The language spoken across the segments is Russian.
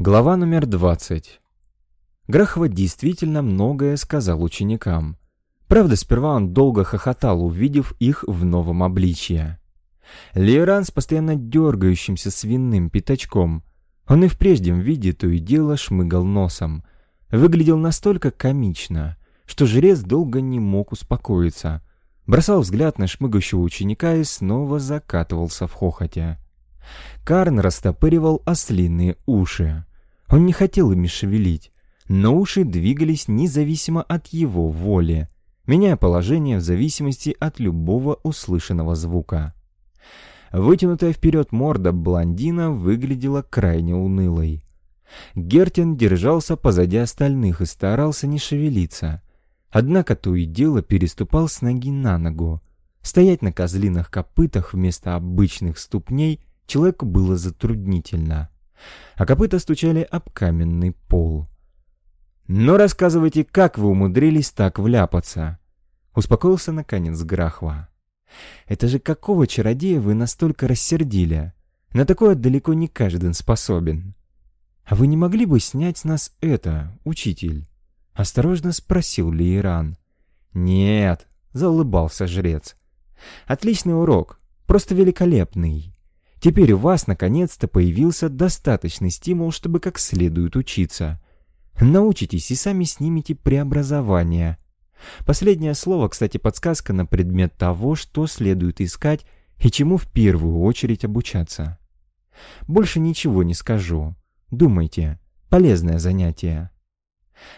Глава номер 20. Грахова действительно многое сказал ученикам. Правда, сперва он долго хохотал, увидев их в новом обличье. Лейран с постоянно дергающимся свиным пятачком. Он и в прежнем виде то и дело шмыгал носом. Выглядел настолько комично, что жрец долго не мог успокоиться. Бросал взгляд на шмыгающего ученика и снова закатывался в хохоте. Карн растопыривал ослиные уши. Он не хотел ими шевелить, но уши двигались независимо от его воли, меняя положение в зависимости от любого услышанного звука. Вытянутая вперед морда блондина выглядела крайне унылой. Гертин держался позади остальных и старался не шевелиться. Однако то и дело переступал с ноги на ногу. Стоять на козлиных копытах вместо обычных ступней человеку было затруднительно а копыта стучали об каменный пол. «Но рассказывайте, как вы умудрились так вляпаться?» Успокоился наконец Грахва. «Это же какого чародея вы настолько рассердили? На такое далеко не каждый способен». «А вы не могли бы снять с нас это, учитель?» Осторожно спросил Лиеран. «Нет», — заулыбался жрец. «Отличный урок, просто великолепный. Теперь у вас наконец-то появился достаточный стимул, чтобы как следует учиться. Научитесь и сами снимите преобразование. Последнее слово, кстати, подсказка на предмет того, что следует искать и чему в первую очередь обучаться. Больше ничего не скажу. Думайте, полезное занятие.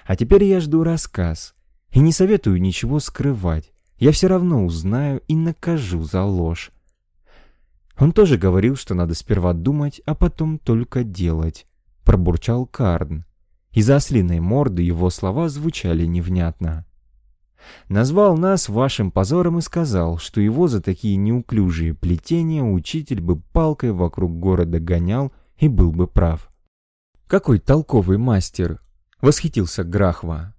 А теперь я жду рассказ. И не советую ничего скрывать. Я все равно узнаю и накажу за ложь. Он тоже говорил, что надо сперва думать, а потом только делать, пробурчал Карн. Из-за ослиной морды его слова звучали невнятно. Назвал нас вашим позором и сказал, что его за такие неуклюжие плетения учитель бы палкой вокруг города гонял и был бы прав. «Какой толковый мастер!» — восхитился Грахва.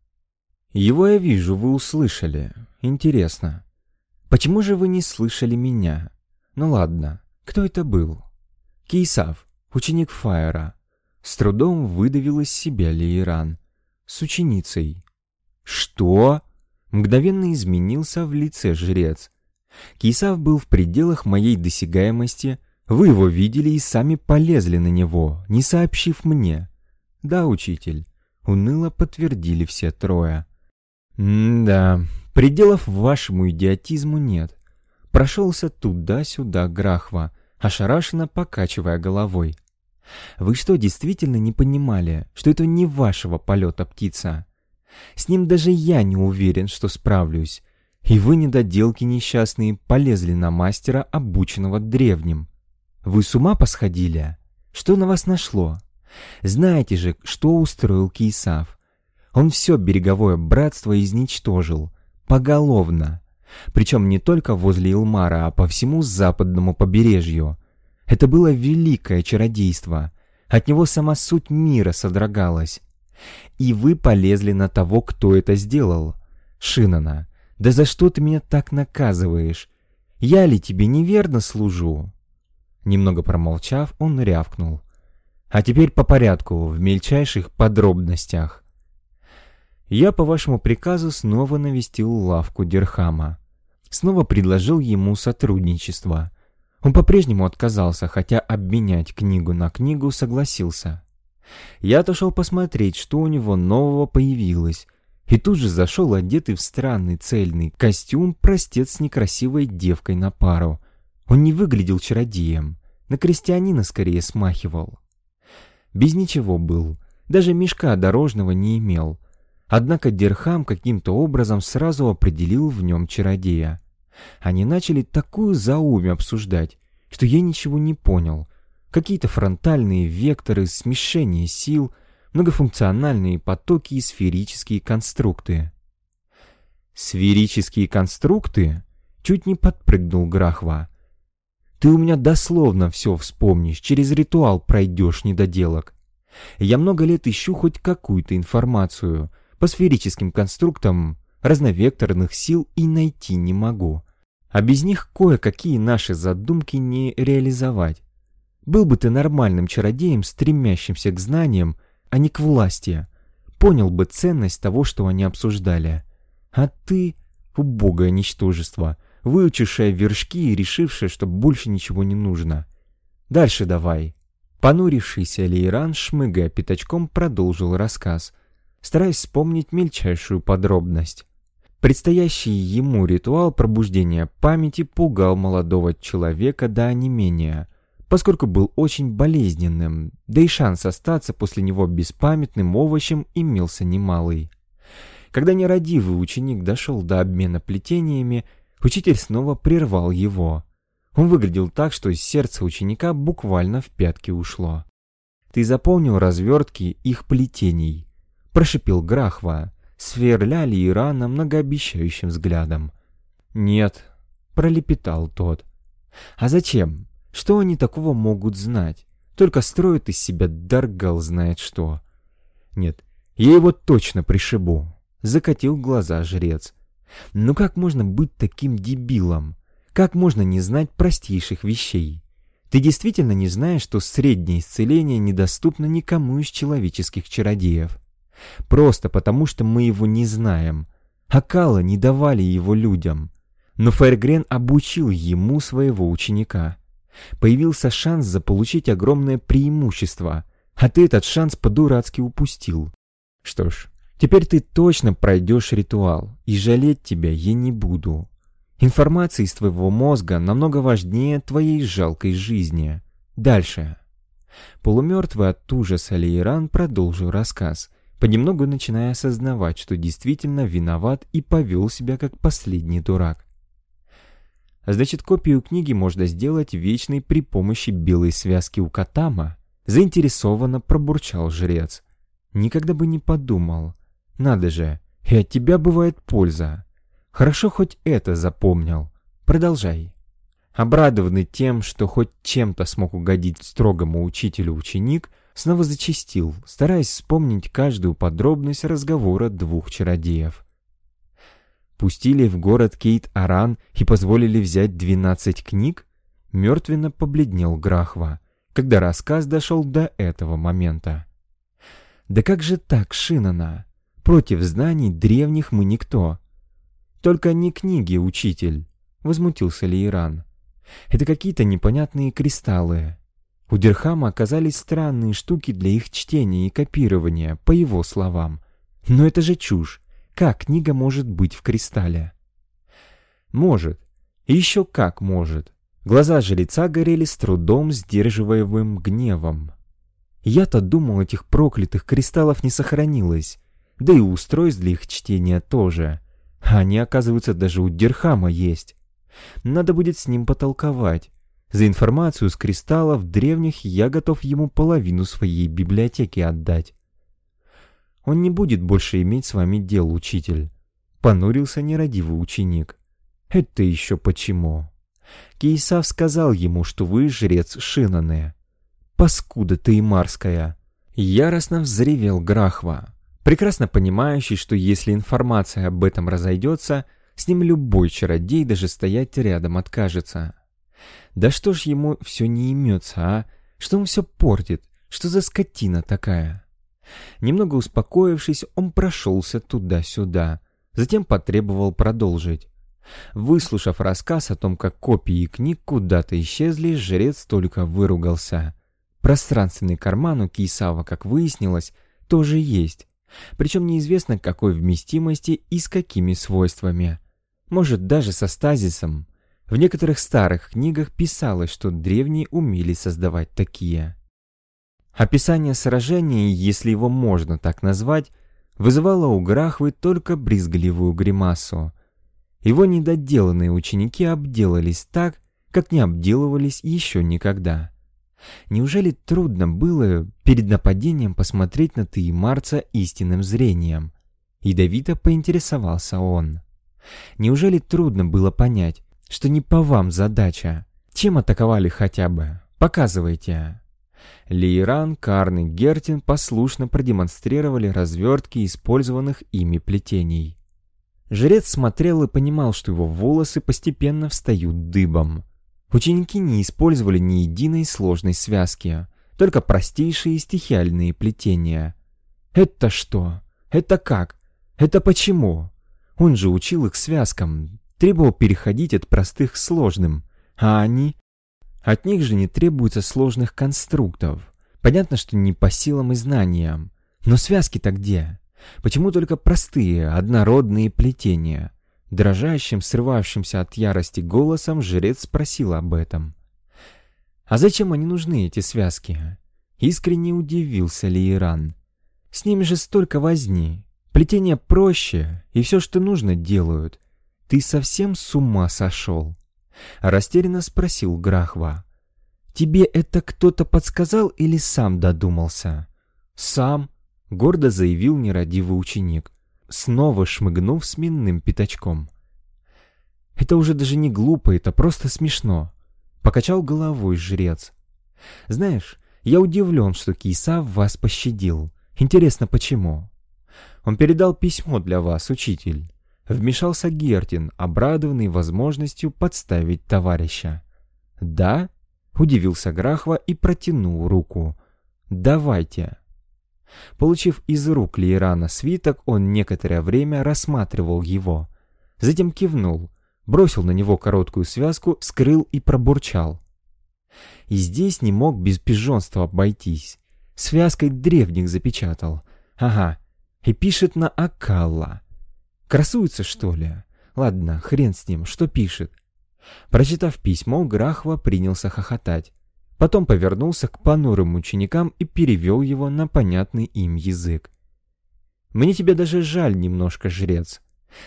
«Его я вижу, вы услышали. Интересно. Почему же вы не слышали меня? Ну ладно, кто это был? Кейсав, ученик Фаера. С трудом выдавил из себя Лейран. С ученицей. Что? Мгновенно изменился в лице жрец. Кейсав был в пределах моей досягаемости. Вы его видели и сами полезли на него, не сообщив мне. Да, учитель. Уныло подтвердили все трое. «М-да, пределов вашему идиотизму нет прошелся туда-сюда Грахва, ошарашенно покачивая головой. «Вы что, действительно не понимали, что это не вашего полета птица? С ним даже я не уверен, что справлюсь. И вы, недоделки несчастные, полезли на мастера, обученного древним. Вы с ума посходили? Что на вас нашло? Знаете же, что устроил Кейсав? Он все береговое братство изничтожил, поголовно. Причем не только возле Илмара, а по всему западному побережью. Это было великое чародейство. От него сама суть мира содрогалась. И вы полезли на того, кто это сделал. Шинана, да за что ты меня так наказываешь? Я ли тебе неверно служу?» Немного промолчав, он рявкнул. «А теперь по порядку, в мельчайших подробностях». Я по вашему приказу снова навестил лавку Дирхама снова предложил ему сотрудничество. Он по-прежнему отказался, хотя обменять книгу на книгу согласился. Я отошел посмотреть, что у него нового появилось, и тут же зашел одетый в странный цельный костюм простец с некрасивой девкой на пару. Он не выглядел чародеем, на крестьянина скорее смахивал. Без ничего был, даже мешка дорожного не имел, Однако Дирхам каким-то образом сразу определил в нем чародея. Они начали такую заумь обсуждать, что я ничего не понял. Какие-то фронтальные векторы, смешение сил, многофункциональные потоки и сферические конструкты. «Сферические конструкты?» — чуть не подпрыгнул Грахва. «Ты у меня дословно все вспомнишь, через ритуал пройдешь недоделок. Я много лет ищу хоть какую-то информацию, по сферическим конструктам разновекторных сил и найти не могу. А без них кое-какие наши задумки не реализовать. Был бы ты нормальным чародеем, стремящимся к знаниям, а не к власти. Понял бы ценность того, что они обсуждали. А ты — убогое ничтожество, выучившее вершки и решившее, что больше ничего не нужно. Дальше давай. Понурившийся Лейран, шмыгая пятачком, продолжил рассказ, стараясь вспомнить мельчайшую подробность. Предстоящий ему ритуал пробуждения памяти пугал молодого человека до онемения, поскольку был очень болезненным, да и шанс остаться после него беспамятным овощем имелся немалый. Когда нерадивый ученик дошел до обмена плетениями, учитель снова прервал его. Он выглядел так, что из сердца ученика буквально в пятки ушло. «Ты запомнил развертки их плетений?» – прошипел Грахва сверляли Ирана многообещающим взглядом. «Нет», — пролепетал тот. «А зачем? Что они такого могут знать? Только строят из себя Даргал знает что». «Нет, я его точно пришибу», — закатил глаза жрец. «Ну как можно быть таким дебилом? Как можно не знать простейших вещей? Ты действительно не знаешь, что среднее исцеление недоступно никому из человеческих чародеев?» Просто потому, что мы его не знаем. Акала не давали его людям. Но Фаергрен обучил ему своего ученика. Появился шанс заполучить огромное преимущество, а ты этот шанс по-дурацки упустил. Что ж, теперь ты точно пройдешь ритуал, и жалеть тебя я не буду. Информация из твоего мозга намного важнее твоей жалкой жизни. Дальше. Полумертвый от ужаса Лейран продолжил рассказ — понемногу начиная осознавать, что действительно виноват и повел себя как последний дурак. А значит, копию книги можно сделать вечной при помощи белой связки у Катама? Заинтересованно пробурчал жрец. Никогда бы не подумал. Надо же, и от тебя бывает польза. Хорошо хоть это запомнил. Продолжай. Обрадованный тем, что хоть чем-то смог угодить строгому учителю ученик, снова зачастил, стараясь вспомнить каждую подробность разговора двух чародеев. Пустили в город Кейт-Аран и позволили взять двенадцать книг? Мертвенно побледнел Грахва, когда рассказ дошел до этого момента. «Да как же так, Шинана? Против знаний древних мы никто». «Только не книги, учитель», — возмутился Лейран. «Это какие-то непонятные кристаллы. У Дирхама оказались странные штуки для их чтения и копирования, по его словам. Но это же чушь. Как книга может быть в кристалле? Может. И еще как может. Глаза жреца горели с трудом сдерживаемым гневом. Я-то думал, этих проклятых кристаллов не сохранилось. Да и устройств для их чтения тоже. Они, оказывается, даже у Дирхама есть. Надо будет с ним потолковать. За информацию с кристаллов древних я готов ему половину своей библиотеки отдать. Он не будет больше иметь с вами дел, учитель. Понурился нерадивый ученик. Это еще почему? Кейсав сказал ему, что вы жрец Шинаны. Паскуда ты и марская. Яростно взревел Грахва, прекрасно понимающий, что если информация об этом разойдется, с ним любой чародей даже стоять рядом откажется. Да что ж ему все не имется, а? Что он все портит? Что за скотина такая? Немного успокоившись, он прошелся туда-сюда, затем потребовал продолжить. Выслушав рассказ о том, как копии книг куда-то исчезли, жрец только выругался. Пространственный карман у Кейсава, как выяснилось, тоже есть. Причем неизвестно какой вместимости и с какими свойствами. Может, даже со стазисом. В некоторых старых книгах писалось, что древние умели создавать такие. Описание сражения, если его можно так назвать, вызывало у Грахвы только брезгливую гримасу. Его недоделанные ученики обделались так, как не обделывались еще никогда. Неужели трудно было перед нападением посмотреть на Таимарца истинным зрением? Ядовито поинтересовался он. Неужели трудно было понять, что не по вам задача. Чем атаковали хотя бы? Показывайте. Лейран, Карн и Гертин послушно продемонстрировали развертки использованных ими плетений. Жрец смотрел и понимал, что его волосы постепенно встают дыбом. Ученики не использовали ни единой сложной связки, только простейшие стихиальные плетения. Это что? Это как? Это почему? Он же учил их связкам, требовал переходить от простых к сложным, а они... От них же не требуется сложных конструктов. Понятно, что не по силам и знаниям. Но связки-то где? Почему только простые, однородные плетения? Дрожащим, срывавшимся от ярости голосом жрец спросил об этом. «А зачем они нужны, эти связки?» Искренне удивился Лиеран. «С ними же столько возни. Плетение проще, и все, что нужно, делают. Ты совсем с ума сошел?» Растерянно спросил Грахва. «Тебе это кто-то подсказал или сам додумался?» «Сам», — гордо заявил нерадивый ученик, снова шмыгнув сменным пятачком. «Это уже даже не глупо, это просто смешно», — покачал головой жрец. «Знаешь, я удивлен, что Киса вас пощадил. Интересно, почему?» «Он передал письмо для вас, учитель». Вмешался Гертин, обрадованный возможностью подставить товарища. «Да?» Удивился Грахва и протянул руку. «Давайте». Получив из рук Лейрана свиток, он некоторое время рассматривал его. Затем кивнул, бросил на него короткую связку, скрыл и пробурчал. И здесь не мог без пижонства обойтись. Связкой древних запечатал. Ага, и пишет на Акалла. Красуется, что ли? Ладно, хрен с ним, что пишет. Прочитав письмо, Грахва принялся хохотать. Потом повернулся к понурым ученикам и перевел его на понятный им язык. «Мне тебя даже жаль немножко, жрец.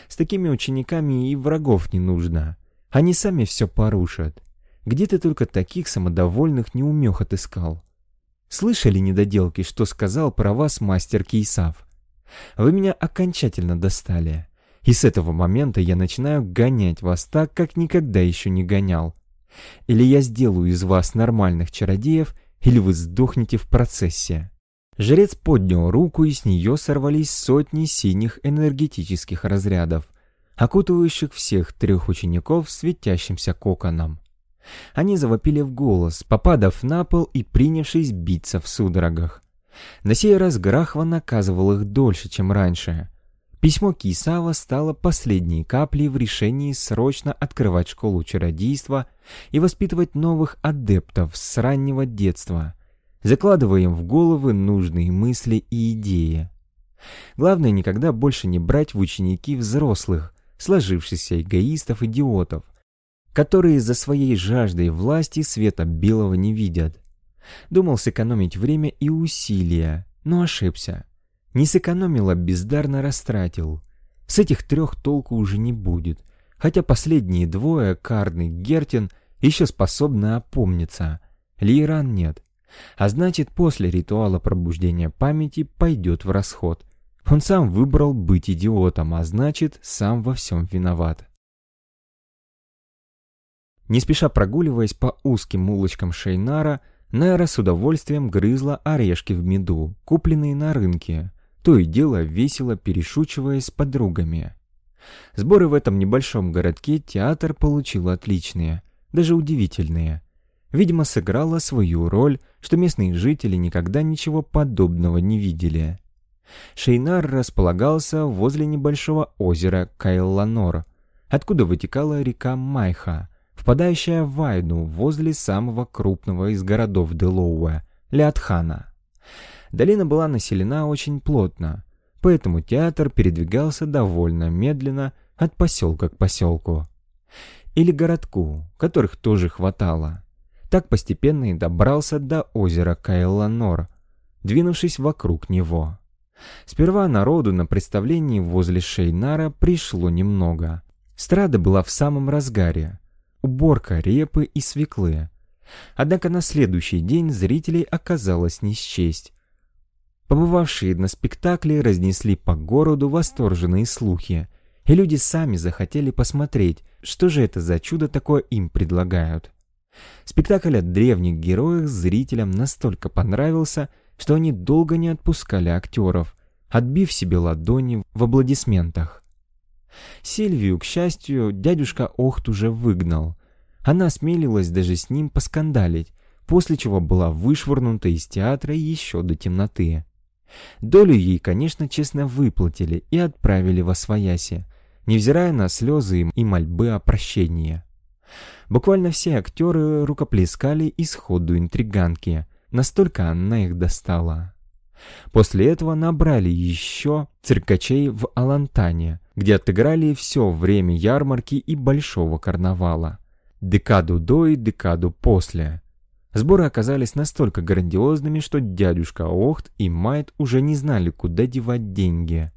С такими учениками и врагов не нужно. Они сами все порушат. Где ты только таких самодовольных неумех отыскал? Слышали недоделки, что сказал про вас мастер Кейсав? Вы меня окончательно достали. И с этого момента я начинаю гонять вас так, как никогда еще не гонял. Или я сделаю из вас нормальных чародеев, или вы сдохнете в процессе». Жрец поднял руку, и с нее сорвались сотни синих энергетических разрядов, окутывающих всех трех учеников светящимся коконом. Они завопили в голос, попадав на пол и принявшись биться в судорогах. На сей раз Грахва наказывал их дольше, чем раньше, Письмо Кисава стало последней каплей в решении срочно открывать школу чародейства и воспитывать новых адептов с раннего детства, закладывая им в головы нужные мысли и идеи. Главное никогда больше не брать в ученики взрослых, сложившихся эгоистов-идиотов, которые за своей жаждой власти света белого не видят. Думал сэкономить время и усилия, но ошибся. Не сэкономил, а бездарно растратил. С этих трех толку уже не будет, хотя последние двое, Карн и Гертин, еще способны опомниться. Лейран нет. А значит, после ритуала пробуждения памяти пойдет в расход. Он сам выбрал быть идиотом, а значит, сам во всем виноват. Не спеша прогуливаясь по узким улочкам Шейнара, Нера с удовольствием грызла орешки в меду, купленные на рынке то и дело весело перешучиваясь с подругами. Сборы в этом небольшом городке театр получил отличные, даже удивительные. Видимо, сыграла свою роль, что местные жители никогда ничего подобного не видели. Шейнар располагался возле небольшого озера Кайланор, откуда вытекала река Майха, впадающая в Вайну возле самого крупного из городов Делоуэ – Леатхана. Долина была населена очень плотно, поэтому театр передвигался довольно медленно от поселка к поселку. Или городку, которых тоже хватало. Так постепенно и добрался до озера Кайланор, двинувшись вокруг него. Сперва народу на представлении возле Шейнара пришло немного. Страда была в самом разгаре. Уборка репы и свеклы. Однако на следующий день зрителей оказалось не счесть. Побывавшие на спектакле разнесли по городу восторженные слухи, и люди сами захотели посмотреть, что же это за чудо такое им предлагают. Спектакль о древних героях зрителям настолько понравился, что они долго не отпускали актеров, отбив себе ладони в аплодисментах. Сильвию, к счастью, дядюшка Охт уже выгнал. Она осмелилась даже с ним поскандалить, после чего была вышвырнута из театра еще до темноты. Долю ей, конечно, честно выплатили и отправили во свояси, невзирая на слезы и мольбы о прощении. Буквально все актеры рукоплескали исходу интриганки, настолько она их достала. После этого набрали еще циркачей в Алантане, где отыграли все время ярмарки и большого карнавала. Декаду до и декаду после. Сборы оказались настолько грандиозными, что дядюшка Охт и Майт уже не знали, куда девать деньги.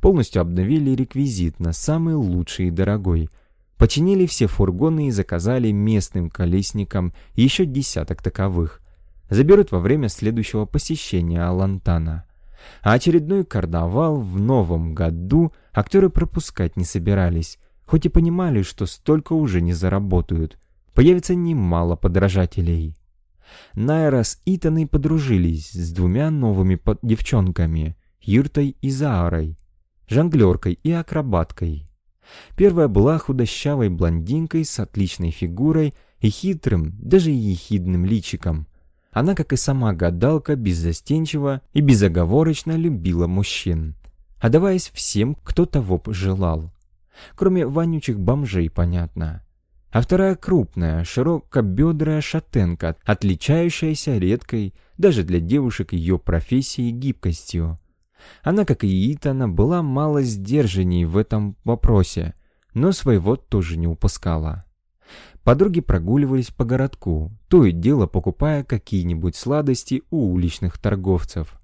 Полностью обновили реквизит на самый лучший и дорогой. Починили все фургоны и заказали местным колесникам еще десяток таковых. Заберут во время следующего посещения Алантана. А очередной карнавал в новом году актеры пропускать не собирались, хоть и понимали, что столько уже не заработают. Появится немало подражателей. Найра с Итаной подружились с двумя новыми девчонками, Юртой и Заарой, жонглеркой и акробаткой. Первая была худощавой блондинкой с отличной фигурой и хитрым, даже ехидным личиком. Она, как и сама гадалка, беззастенчиво и безоговорочно любила мужчин, отдаваясь всем, кто того желал. Кроме вонючих бомжей, понятно. А вторая крупная, широкобедрая шатенка, отличающаяся редкой, даже для девушек ее профессии, гибкостью. Она, как и Итана, была мало сдержанней в этом вопросе, но своего тоже не упускала. Подруги прогуливались по городку, то и дело покупая какие-нибудь сладости у уличных торговцев.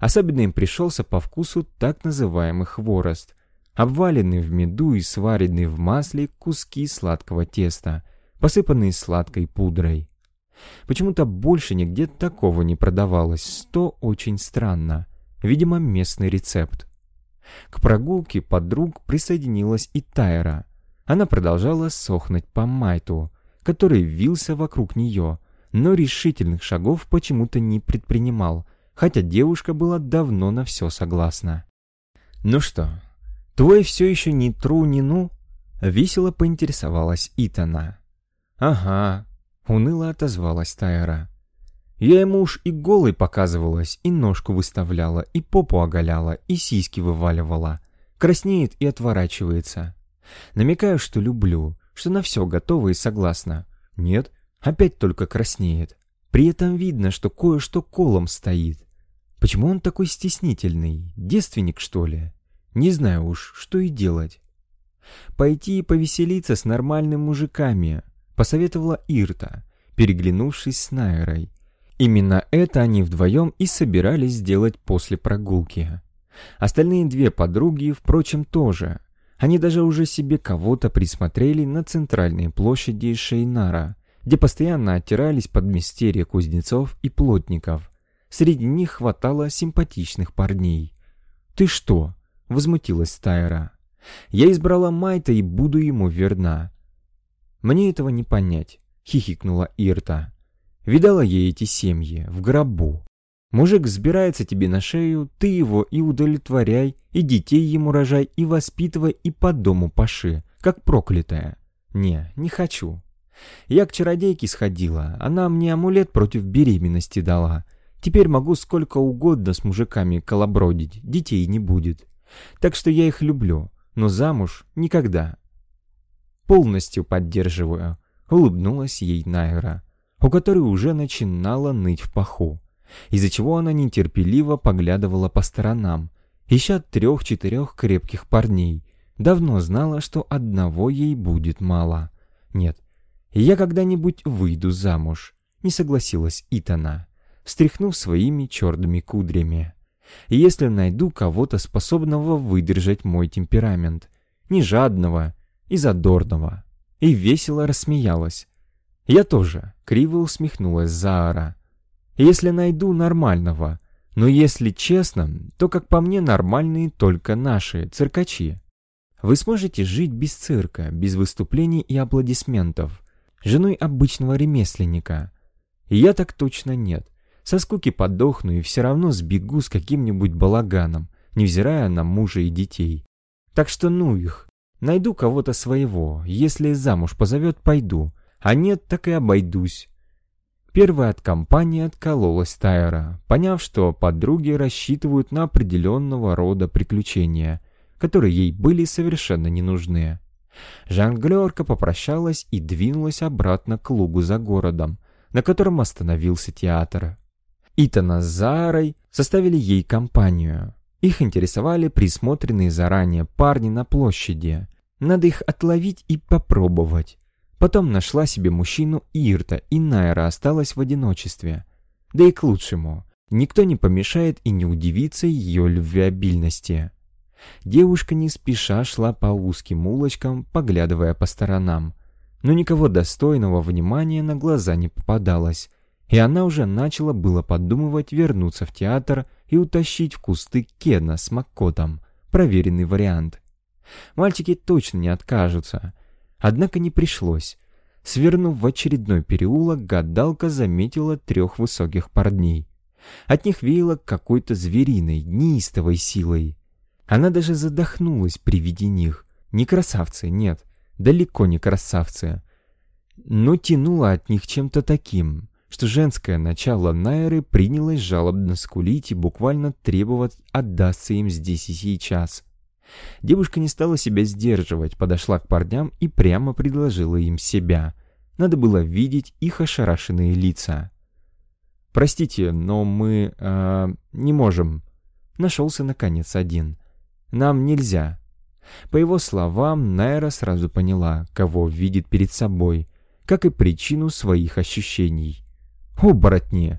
Особенно им пришелся по вкусу так называемый хворост, обваленные в меду и сваренные в масле куски сладкого теста, посыпанные сладкой пудрой. Почему-то больше нигде такого не продавалось, что очень странно. Видимо, местный рецепт. К прогулке подруг присоединилась и Тайра. Она продолжала сохнуть по Майту, который вился вокруг нее, но решительных шагов почему-то не предпринимал, хотя девушка была давно на все согласна. «Ну что, твой все еще не тру, не ну?» — весело поинтересовалась Итана. «Ага», — уныло отозвалась Тайра. Я ему уж и голой показывалась, и ножку выставляла, и попу оголяла, и сиськи вываливала. Краснеет и отворачивается. Намекаю, что люблю, что на все готова и согласна. Нет, опять только краснеет. При этом видно, что кое-что колом стоит. Почему он такой стеснительный? Девственник, что ли? Не знаю уж, что и делать. Пойти и повеселиться с нормальными мужиками, посоветовала Ирта, переглянувшись с Найрой. Именно это они вдвоем и собирались сделать после прогулки. Остальные две подруги, впрочем, тоже. Они даже уже себе кого-то присмотрели на центральной площади Шейнара, где постоянно оттирались подмистерья кузнецов и плотников. Среди них хватало симпатичных парней. «Ты что?» — возмутилась Тайра. «Я избрала Майта и буду ему верна». «Мне этого не понять», — хихикнула Ирта. Видала ей эти семьи в гробу. Мужик взбирается тебе на шею, ты его и удовлетворяй, и детей ему рожай, и воспитывай, и по дому паши, как проклятая. Не, не хочу. Я к чародейке сходила, она мне амулет против беременности дала. Теперь могу сколько угодно с мужиками колобродить, детей не будет. Так что я их люблю, но замуж никогда. Полностью поддерживаю, улыбнулась ей Найра у которой уже начинала ныть в паху, из-за чего она нетерпеливо поглядывала по сторонам, ища трех-четырех крепких парней. Давно знала, что одного ей будет мало. Нет, я когда-нибудь выйду замуж, не согласилась Итана, встряхнув своими черными кудрями. Если найду кого-то способного выдержать мой темперамент, не жадного и задорного, и весело рассмеялась, я тоже криво усмехнулась Заара. Если найду нормального, но если честно, то, как по мне, нормальные только наши, циркачи. Вы сможете жить без цирка, без выступлений и аплодисментов, женой обычного ремесленника. Я так точно нет. Со скуки подохну и все равно сбегу с каким-нибудь балаганом, невзирая на мужа и детей. Так что ну их. Найду кого-то своего, если замуж позовет, пойду, А нет, так и обойдусь. Первая от компании откололась Тайра, поняв, что подруги рассчитывают на определенного рода приключения, которые ей были совершенно не нужны. Жонглерка попрощалась и двинулась обратно к лугу за городом, на котором остановился театр. Итана с Зарой составили ей компанию. Их интересовали присмотренные заранее парни на площади. Надо их отловить и попробовать. Потом нашла себе мужчину Ирта, и Найра осталась в одиночестве. Да и к лучшему. Никто не помешает и не удивится ее любвеобильности. Девушка не спеша шла по узким улочкам, поглядывая по сторонам. Но никого достойного внимания на глаза не попадалось, и она уже начала было подумывать вернуться в театр и утащить в кусты Кена с Маккотом. Проверенный вариант. Мальчики точно не откажутся. Однако не пришлось. Свернув в очередной переулок, гадалка заметила трех высоких парней. От них веяло какой-то звериной, неистовой силой. Она даже задохнулась при виде них. Не красавцы, нет, далеко не красавцы. Но тянула от них чем-то таким, что женское начало Найры принялось жалобно скулить и буквально требовать отдаться им здесь и сейчас. Девушка не стала себя сдерживать, подошла к парням и прямо предложила им себя. Надо было видеть их ошарашенные лица. «Простите, но мы... Э, не можем». Нашелся, наконец, один. Нам нельзя». По его словам, Найра сразу поняла, кого видит перед собой, как и причину своих ощущений. Оборотни.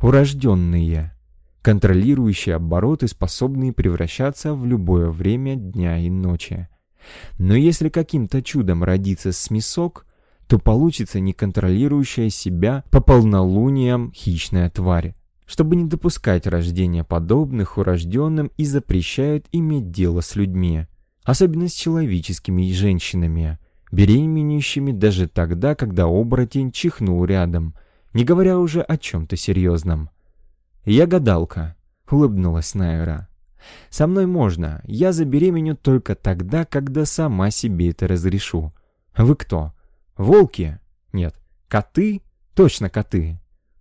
Урожденные. Контролирующие обороты, способные превращаться в любое время дня и ночи. Но если каким-то чудом родится смесок, то получится неконтролирующая себя по полнолуниям хищная тварь чтобы не допускать рождения подобных урожденным и запрещают иметь дело с людьми, особенно с человеческими и женщинами, беременеющими даже тогда, когда оборотень чихнул рядом, не говоря уже о чем-то серьезном. «Я гадалка», — улыбнулась Найра. «Со мной можно, я забеременю только тогда, когда сама себе это разрешу. Вы кто? Волки? Нет, коты? Точно коты.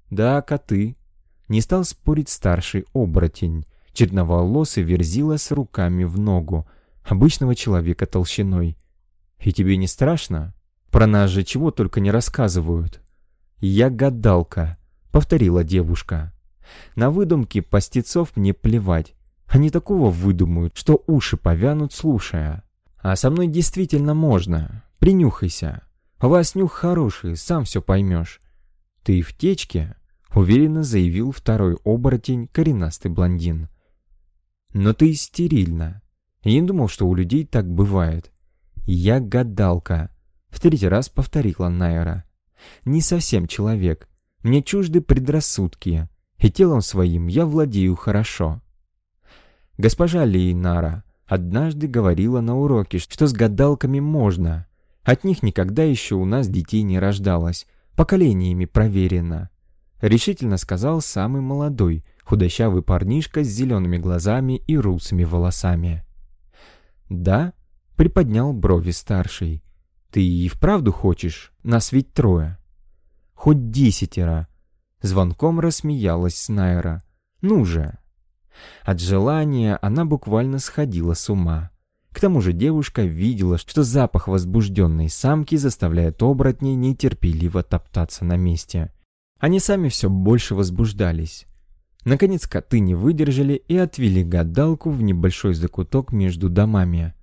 Да, коты. Не стал спорить старший оборотень, черноволосый верзила с руками в ногу, обычного человека толщиной. «И тебе не страшно? Про нас же чего только не рассказывают». «Я гадалка», — повторила девушка. «На выдумки постецов мне плевать. Они такого выдумают, что уши повянут, слушая. А со мной действительно можно. Принюхайся. У вас нюх хороший, сам все поймешь. Ты в течке?» уверенно заявил второй оборотень, коренастый блондин. «Но ты стерильна. Я не думал, что у людей так бывает. Я гадалка», — в третий раз повторила Найра. «Не совсем человек. Мне чужды предрассудки, и телом своим я владею хорошо». Госпожа Лейнара однажды говорила на уроке, что с гадалками можно. От них никогда еще у нас детей не рождалось, поколениями проверено решительно сказал самый молодой, худощавый парнишка с зелеными глазами и русыми волосами. «Да?» — приподнял брови старший. «Ты и вправду хочешь? Нас ведь трое». «Хоть десятеро!» Звонком рассмеялась Снайра. «Ну же!» От желания она буквально сходила с ума. К тому же девушка видела, что запах возбужденной самки заставляет оборотней нетерпеливо топтаться на месте. Они сами все больше возбуждались. Наконец коты не выдержали и отвели гадалку в небольшой закуток между домами.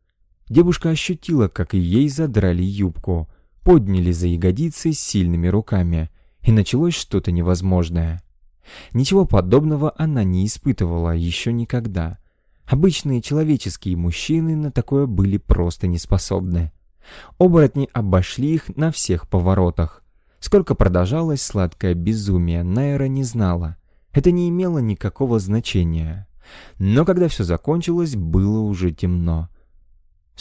Девушка ощутила, как ей задрали юбку, подняли за ягодицы сильными руками, и началось что-то невозможное. Ничего подобного она не испытывала еще никогда. Обычные человеческие мужчины на такое были просто не способны. Оборотни обошли их на всех поворотах, Сколько продолжалось сладкое безумие, Найра не знала. Это не имело никакого значения. Но когда все закончилось, было уже темно.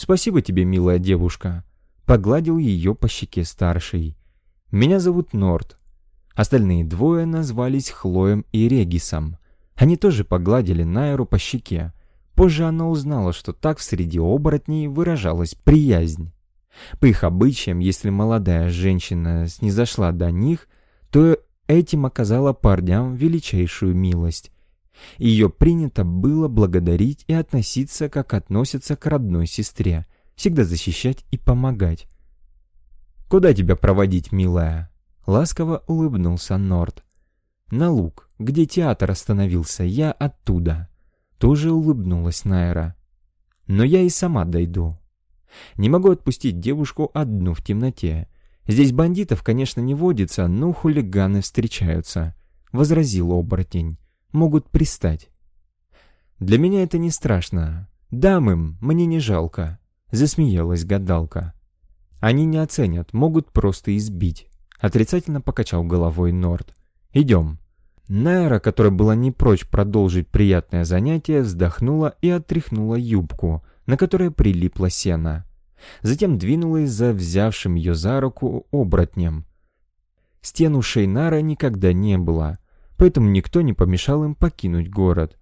«Спасибо тебе, милая девушка», — погладил ее по щеке старший. «Меня зовут Норд». Остальные двое назвались Хлоем и Регисом. Они тоже погладили Найру по щеке. Позже она узнала, что так среди оборотней выражалась приязнь. По их обычаям, если молодая женщина снизошла до них, то этим оказала парням величайшую милость. Ее принято было благодарить и относиться, как относятся к родной сестре, всегда защищать и помогать. «Куда тебя проводить, милая?» Ласково улыбнулся Норд. «На луг, где театр остановился, я оттуда». Тоже улыбнулась Найра. «Но я и сама дойду. Не могу отпустить девушку одну в темноте. Здесь бандитов, конечно, не водится, но хулиганы встречаются», — возразил оборотень. «Могут пристать». «Для меня это не страшно. Дам им, мне не жалко», — засмеялась гадалка. «Они не оценят, могут просто избить», — отрицательно покачал головой Норд. «Идем». Найра, которая была не прочь продолжить приятное занятие, вздохнула и отряхнула юбку, на которой прилипла сена. Затем двинулась за взявшим ее за руку оборотнем. Стен у Шейнара никогда не было, поэтому никто не помешал им покинуть город.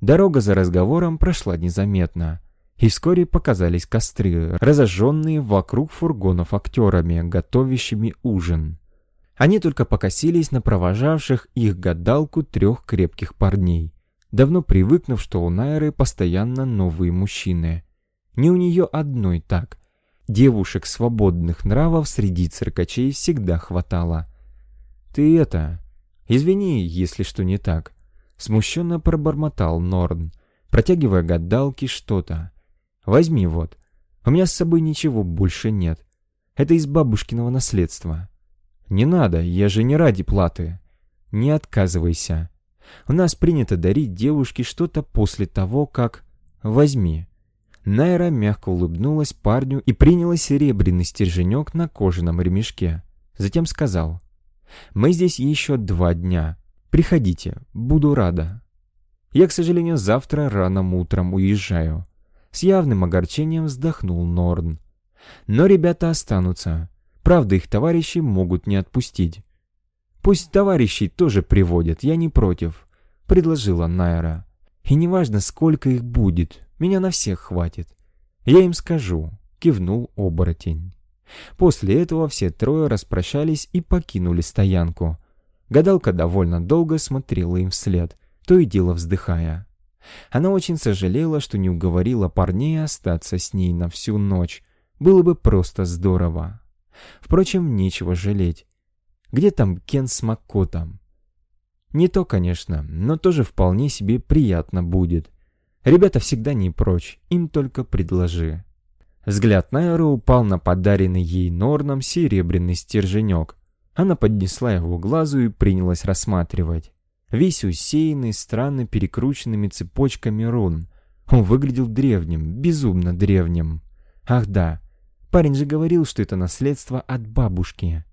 Дорога за разговором прошла незаметно, и вскоре показались костры, разожженные вокруг фургонов актерами, готовящими ужин. Они только покосились на провожавших их гадалку трех крепких парней, давно привыкнув, что у Найры постоянно новые мужчины. Не у нее одной так. Девушек свободных нравов среди циркачей всегда хватало. «Ты это... Извини, если что не так», — смущенно пробормотал Норн, протягивая гадалке что-то. «Возьми вот. У меня с собой ничего больше нет. Это из бабушкиного наследства». «Не надо, я же не ради платы». «Не отказывайся. У нас принято дарить девушке что-то после того, как... Возьми». Найра мягко улыбнулась парню и приняла серебряный стерженек на кожаном ремешке. Затем сказал, «Мы здесь еще два дня. Приходите, буду рада». Я, к сожалению, завтра рано утром уезжаю. С явным огорчением вздохнул Норн. Но ребята останутся. Правда, их товарищи могут не отпустить. «Пусть товарищей тоже приводят, я не против», — предложила Найра. «И неважно, сколько их будет, меня на всех хватит. Я им скажу», — кивнул оборотень. После этого все трое распрощались и покинули стоянку. Гадалка довольно долго смотрела им вслед, то и дело вздыхая. Она очень сожалела, что не уговорила парней остаться с ней на всю ночь. Было бы просто здорово. Впрочем, нечего жалеть. Где там Кен с Маккотом? Не то, конечно, но тоже вполне себе приятно будет. Ребята всегда не прочь, им только предложи. Взгляд Найры упал на подаренный ей Норном серебряный стерженек. Она поднесла его к глазу и принялась рассматривать. Весь усеянный странно перекрученными цепочками рун. Он выглядел древним, безумно древним. Ах да, Парень же говорил, что это наследство от бабушки.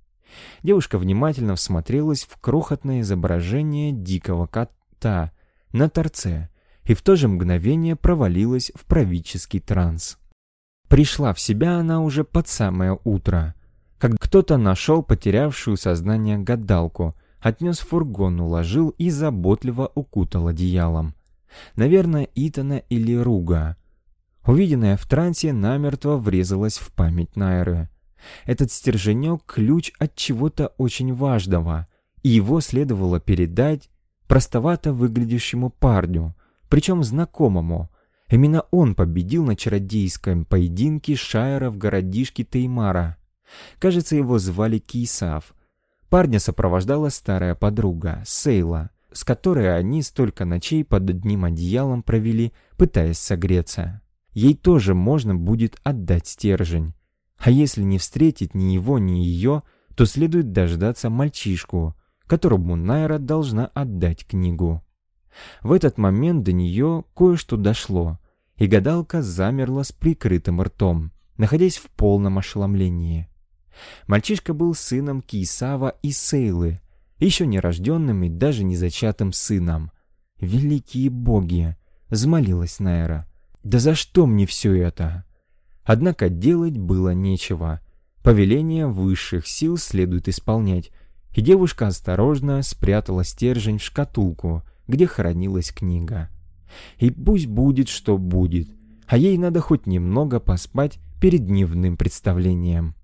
Девушка внимательно всмотрелась в крохотное изображение дикого кота на торце и в то же мгновение провалилась в правительский транс. Пришла в себя она уже под самое утро, когда кто-то нашел потерявшую сознание гадалку, отнес в фургон, уложил и заботливо укутал одеялом. Наверное, Итана или Руга. Увиденное в трансе намертво врезалось в память Найры. Этот стерженек — ключ от чего-то очень важного, и его следовало передать простовато выглядящему парню, причем знакомому. Именно он победил на чародейском поединке Шайра в городишке Теймара. Кажется, его звали Кейсав. Парня сопровождала старая подруга, Сейла, с которой они столько ночей под одним одеялом провели, пытаясь согреться ей тоже можно будет отдать стержень. А если не встретить ни его, ни ее, то следует дождаться мальчишку, которому Найра должна отдать книгу. В этот момент до нее кое-что дошло, и гадалка замерла с прикрытым ртом, находясь в полном ошеломлении. Мальчишка был сыном Кисава и Сейлы, еще не рожденным и даже не зачатым сыном. «Великие боги!» — взмолилась Найра. Да за что мне все это? Однако делать было нечего. Повеление высших сил следует исполнять, и девушка осторожно спрятала стержень в шкатулку, где хранилась книга. И пусть будет, что будет, а ей надо хоть немного поспать перед дневным представлением.